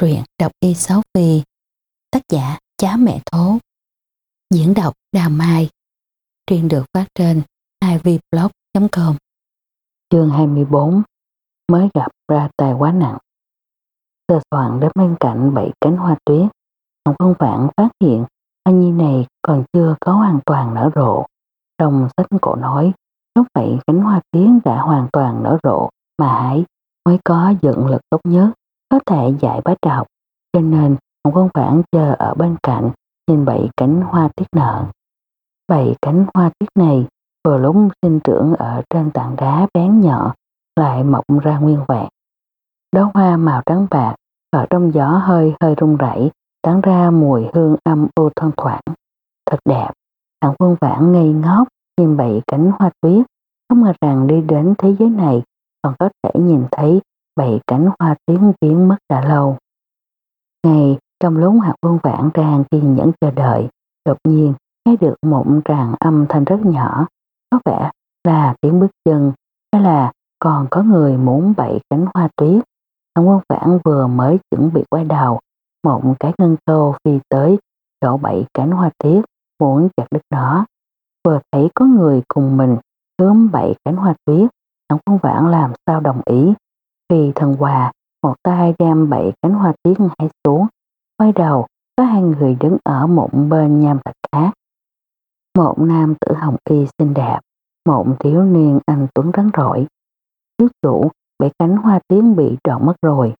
Truyện đọc y sáu phi Tác giả Chá Mẹ Thố. Diễn đọc đào Mai. Truyện được phát trên ivblog.com Chương 24 Mới gặp ra tài quá nặng. Sơ soạn đến bên cạnh bảy cánh hoa tuyết Hồng Vân Vãn phát hiện hoa nhi này còn chưa có hoàn toàn nở rộ. Trong sách cổ nói, lúc vậy cánh hoa tuyết đã hoàn toàn nở rộ mà hãy mới có dựng lực tốt nhất có thể dạy bá trọc, cho nên Hồng Quân Vãn chờ ở bên cạnh nhìn bảy cánh hoa tiết nở. Bảy cánh hoa tiết này vừa lúc sinh trưởng ở trên tảng đá bén nhỏ lại mọc ra nguyên vẹn. Đóa hoa màu trắng bạc ở trong gió hơi hơi rung rẩy tán ra mùi hương âm u thoang thoảng. Thật đẹp, Hạng Quân Vãn ngây ngốc nhìn bảy cánh hoa tuyết, không ngờ rằng đi đến thế giới này còn có thể nhìn thấy bảy cánh hoa tiếng biến mất đã lâu. Ngày trong lúc hạt vương vãn đang kiên nhẫn chờ đợi, đột nhiên nghe được một tràng âm thanh rất nhỏ, có vẻ là tiếng bước chân, hay là còn có người muốn bậy cánh hoa tuyết. Hạng quân vãn vừa mới chuẩn bị quay đầu, một cái ngân câu phi tới chỗ bảy cánh hoa tuyết, muốn chặt đứt nó. Vừa thấy có người cùng mình hướng bảy cánh hoa tuyết, hạng quân vãn làm sao đồng ý, vì thần hòa, một tay đem bảy cánh hoa tiết hãy xuống, quay đầu có hai người đứng ở một bên nham thạch khác. Một nam tử hồng y xinh đẹp, một thiếu niên anh tuấn rắn rỏi. Thiếu chủ, bảy cánh hoa tiến bị trọn mất rồi.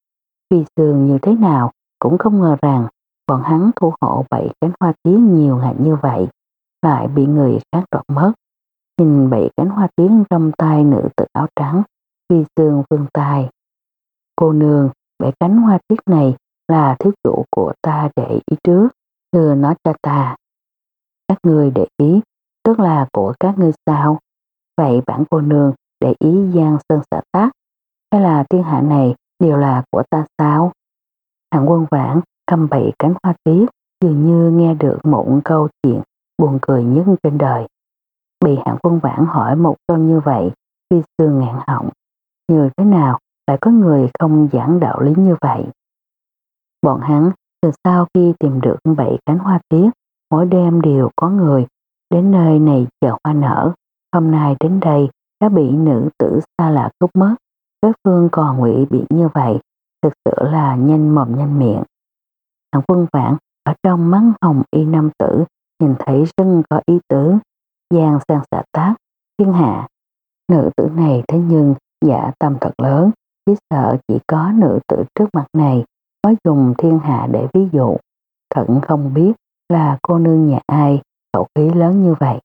Vì sương như thế nào cũng không ngờ rằng bọn hắn thu hộ bảy cánh hoa tiến nhiều hạt như vậy, lại bị người khác trọn mất. Nhìn bảy cánh hoa tiến trong tay nữ tử áo trắng, phi sương vương tài. Cô nương, bẻ cánh hoa tiết này là thiếu chủ của ta để ý trước, đưa nó cho ta. Các người để ý, tức là của các ngươi sao? Vậy bản cô nương để ý giang sơn xã tác, hay là thiên hạ này đều là của ta sao? Hạng quân vãn cầm bậy cánh hoa tiết, dường như nghe được một câu chuyện buồn cười nhất trên đời. Bị hạng quân vãn hỏi một câu như vậy, khi xương ngạn họng, như thế nào lại có người không giảng đạo lý như vậy. Bọn hắn từ sau khi tìm được bảy cánh hoa tiết, mỗi đêm đều có người đến nơi này chờ hoa nở. Hôm nay đến đây đã bị nữ tử xa lạ cướp mất. Đối phương còn ngụy bị như vậy, thực sự là nhanh mồm nhanh miệng. Thằng quân vãn ở trong mắt hồng y nam tử nhìn thấy rất có ý tứ, giang sang xạ tác, thiên hạ. Nữ tử này thế nhưng dạ tâm thật lớn, chỉ sợ chỉ có nữ tử trước mặt này mới dùng thiên hạ để ví dụ. Thận không biết là cô nương nhà ai khẩu khí lớn như vậy.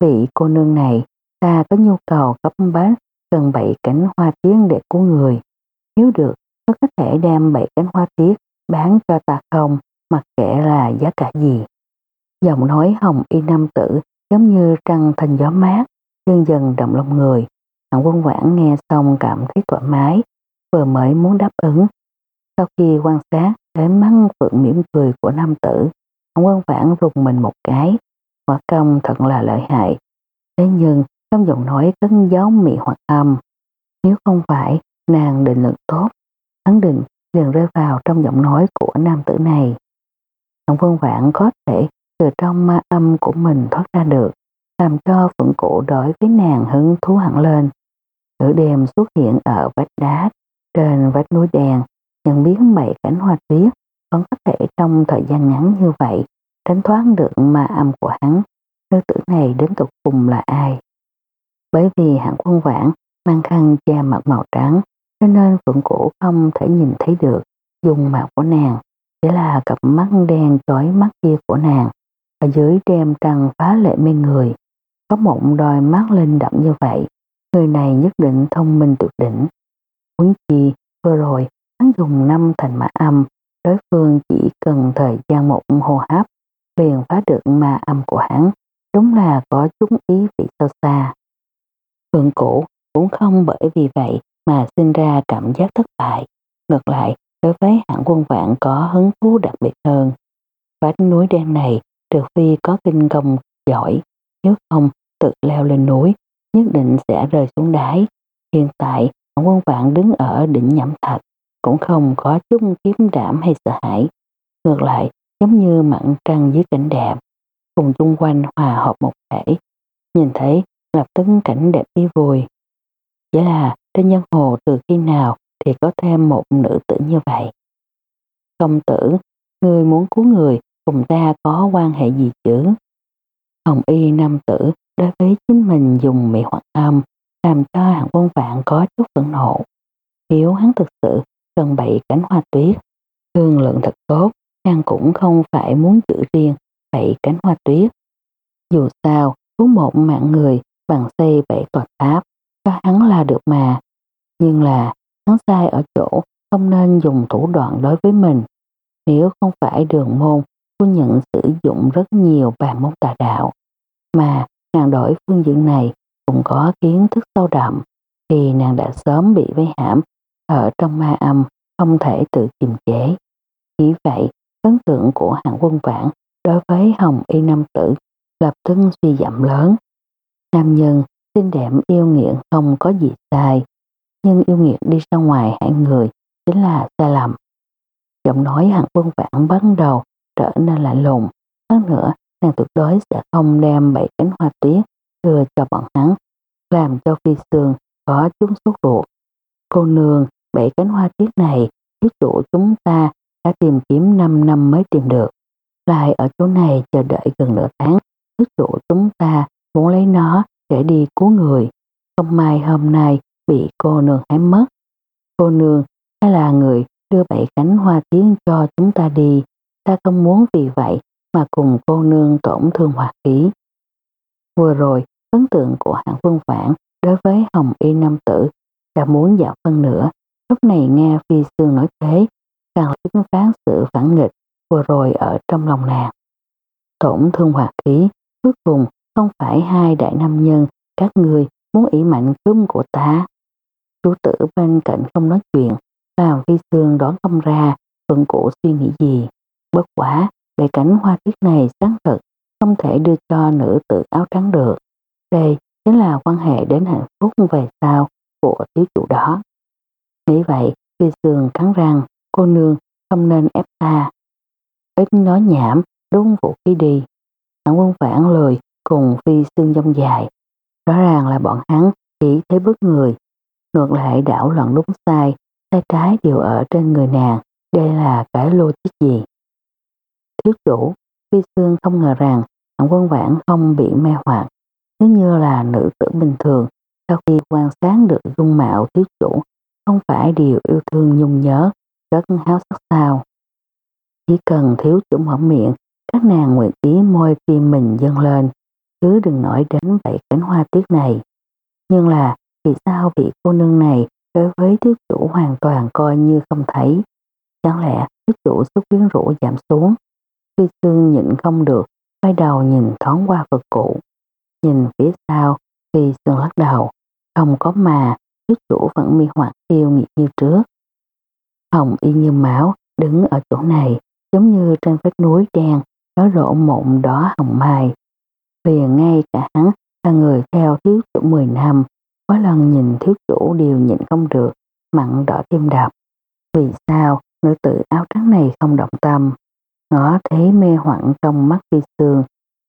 Vị cô nương này ta có nhu cầu cấp bán cần bảy cánh hoa tiến để của người. Nếu được, có có thể đem bảy cánh hoa tiết bán cho ta không, mặc kệ là giá cả gì. Giọng nói hồng y nam tử giống như trăng thành gió mát, dần dần động lòng người. Hạng quân quảng nghe xong cảm thấy thoải mái, vừa mới muốn đáp ứng. Sau khi quan sát đến mắt phượng mỉm cười của nam tử, hạng quân vãn rùng mình một cái, quả công thật là lợi hại. Thế nhưng trong giọng nói cất giấu mị hoặc âm. Nếu không phải nàng định lực tốt, hắn định liền rơi vào trong giọng nói của nam tử này. Hạng quân vãn có thể từ trong ma âm của mình thoát ra được, làm cho phượng cổ đối với nàng hứng thú hẳn lên. Nửa đêm xuất hiện ở vách đá trên vách núi đèn, nhận biến bảy cánh hoa tuyết vẫn có thể trong thời gian ngắn như vậy tránh thoát được ma âm của hắn. Nữ tử này đến tục cùng là ai? Bởi vì hạng quân vãn mang khăn che mặt màu trắng cho nên phượng cổ không thể nhìn thấy được dùng mặt của nàng chỉ là cặp mắt đen chói mắt kia của nàng ở dưới đêm trăng phá lệ mê người có một đôi mắt linh động như vậy Người này nhất định thông minh tuyệt đỉnh. Huống chi, vừa rồi, hắn dùng năm thành mã âm, đối phương chỉ cần thời gian một hô hấp, liền phá được ma âm của hắn, đúng là có chúng ý vị sâu xa. Phượng cổ cũng không bởi vì vậy mà sinh ra cảm giác thất bại. Ngược lại, đối với hạng quân vạn có hứng thú đặc biệt hơn. Vách núi đen này, trừ phi có kinh công giỏi, nếu không tự leo lên núi nhất định sẽ rơi xuống đáy. Hiện tại, quân vạn đứng ở đỉnh nhẫm thạch, cũng không có chút kiếm đảm hay sợ hãi. Ngược lại, giống như mặn trăng dưới cảnh đẹp, cùng chung quanh hòa hợp một thể. Nhìn thấy lập tức cảnh đẹp đi vui. Chỉ là trên nhân hồ từ khi nào thì có thêm một nữ tử như vậy. Công tử, người muốn cứu người cùng ta có quan hệ gì chứ? Hồng y nam tử đối với chính mình dùng mỹ hoặc âm làm cho hạng quân vạn có chút phẫn nộ. Nếu hắn thực sự cần bậy cánh hoa tuyết, thương lượng thật tốt, hắn cũng không phải muốn chữ riêng bậy cánh hoa tuyết. Dù sao, cứu một mạng người bằng xây bảy tòa tháp, cho hắn là được mà. Nhưng là, hắn sai ở chỗ không nên dùng thủ đoạn đối với mình. Nếu không phải đường môn, cô nhận sử dụng rất nhiều bàn môn tà đạo, mà nàng đổi phương diện này cũng có kiến thức sâu đậm, thì nàng đã sớm bị vây hãm ở trong ma âm, không thể tự kiềm chế. Chỉ vậy, ấn tượng của hạng quân vãn đối với Hồng Y Nam Tử lập tức suy giảm lớn. Nam nhân xinh đẹp yêu nghiện không có gì sai, nhưng yêu nghiện đi ra ngoài hại người chính là sai lầm. Giọng nói hạng quân vãn bắt đầu trở nên lạnh lùng. Hơn nữa, nàng tuyệt đối sẽ không đem bảy cánh hoa tuyết đưa cho bọn hắn, làm cho phi sương có chúng sốt ruột. Cô nương, bảy cánh hoa tuyết này, thiếu chủ chúng ta đã tìm kiếm 5 năm mới tìm được. Lại ở chỗ này chờ đợi gần nửa tháng, thiếu chủ chúng ta muốn lấy nó để đi cứu người. Không may hôm nay bị cô nương hãm mất. Cô nương hay là người đưa bảy cánh hoa tiến cho chúng ta đi. Ta không muốn vì vậy mà cùng cô nương tổn thương hoạt khí. Vừa rồi, ấn tượng của hạng vương vãn đối với Hồng Y Nam Tử đã muốn dạo phân nữa. Lúc này nghe Phi Sương nói thế, càng chứng phán sự phản nghịch vừa rồi ở trong lòng nàng. Tổn thương hoạt khí, cuối cùng không phải hai đại nam nhân các người muốn ý mạnh cướm của ta. Chú tử bên cạnh không nói chuyện, làm Phi Sương đoán không ra Phượng Cụ suy nghĩ gì. Bất quá về cảnh hoa tiết này sáng thật không thể đưa cho nữ tử áo trắng được. Đây chính là quan hệ đến hạnh phúc về sau của thiếu chủ đó. Nghĩ vậy, Phi Sương cắn răng, cô nương không nên ép ta. Ít nói nhảm, đúng vũ khí đi. Hạng quân phản lời cùng Phi Sương dông dài. Rõ ràng là bọn hắn chỉ thấy bước người. Ngược lại đảo loạn đúng sai, sai trái đều ở trên người nàng. Đây là cái logic gì? Thiếu chủ, Phi Sương không ngờ rằng hạng quân vãn không bị mê hoặc. Nếu như là nữ tử bình thường, sau khi quan sát được dung mạo thiếu chủ, không phải điều yêu thương nhung nhớ, rất háo sắc sao. Chỉ cần thiếu chủ mở miệng, các nàng nguyện ý môi tim mình dâng lên, chứ đừng nói đến vậy cánh hoa tuyết này. Nhưng là, vì sao vị cô nương này đối với thiếu chủ hoàn toàn coi như không thấy? Chẳng lẽ thiếu chủ xuất quyến rũ giảm xuống? Phi xương nhịn không được, quay đầu nhìn thoáng qua vật cụ. Nhìn phía sau, Phi sương lắc đầu, không có mà, thiếu chủ vẫn mi hoạt tiêu nghiệt như trước. Hồng y như máu, đứng ở chỗ này, giống như trên vách núi đen, nó rộ mộng đó hồng mai. Liền ngay cả hắn là người theo thiếu chủ 10 năm, có lần nhìn thiếu chủ đều nhịn không được, mặn đỏ tim đập. Vì sao nữ tử áo trắng này không động tâm? Ngõ thấy mê hoảng trong mắt phi sương,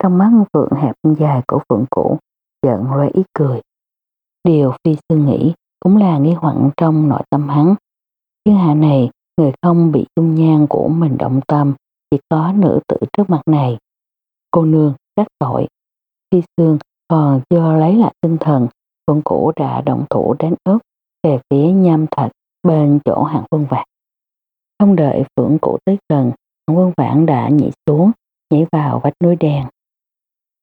trong mắt phượng hẹp dài của phượng cũ, giận loe ý cười. Điều phi sương nghĩ cũng là nghi hoảng trong nội tâm hắn. Thiên hạ này, người không bị dung nhan của mình động tâm, chỉ có nữ tử trước mặt này. Cô nương, đắc tội. Phi sương còn chưa lấy lại tinh thần, phượng cũ đã động thủ đánh ớt về phía nham thạch bên chỗ hạng quân vạc. Không đợi phượng cũ tới gần, quân vãn đã nhảy xuống, nhảy vào vách núi đen.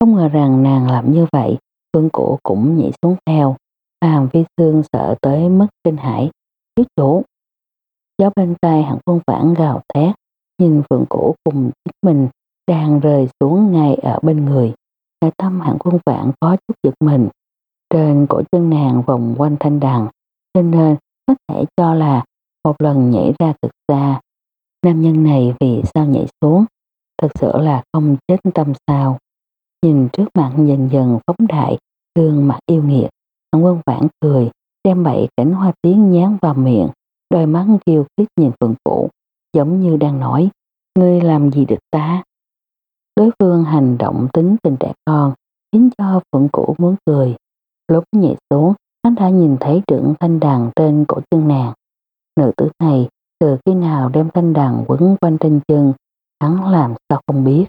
Không ngờ rằng nàng làm như vậy, Phương Cổ cũng nhảy xuống theo. Hàm vi Sương sợ tới mất kinh hãi, Thiếu chủ. Gió bên tay hạng quân vãn gào thét, nhìn Phương cổ cùng chính mình đang rơi xuống ngay ở bên người. Nội tâm hạng quân vãn có chút giật mình. Trên cổ chân nàng vòng quanh thanh đằng, cho nên có thể cho là một lần nhảy ra cực xa. Nam nhân này vì sao nhảy xuống, thật sự là không chết tâm sao. Nhìn trước mặt dần dần phóng đại, gương mặt yêu nghiệt, Hạng quân vãn cười, đem bậy cảnh hoa tiếng nhán vào miệng, đôi mắt kiêu khích nhìn Phượng Vũ, giống như đang nói, ngươi làm gì được ta? Đối phương hành động tính tình trẻ con, khiến cho Phượng Vũ muốn cười. Lúc nhảy xuống, hắn đã nhìn thấy trưởng thanh đàn trên cổ chân nàng. Nữ tử này từ khi nào đem thanh đàn quấn quanh trên chân, hắn làm sao không biết.